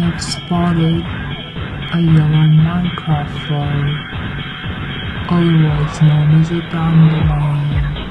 have spotted a yellow Minecraft frog, otherwise known as a dandelion.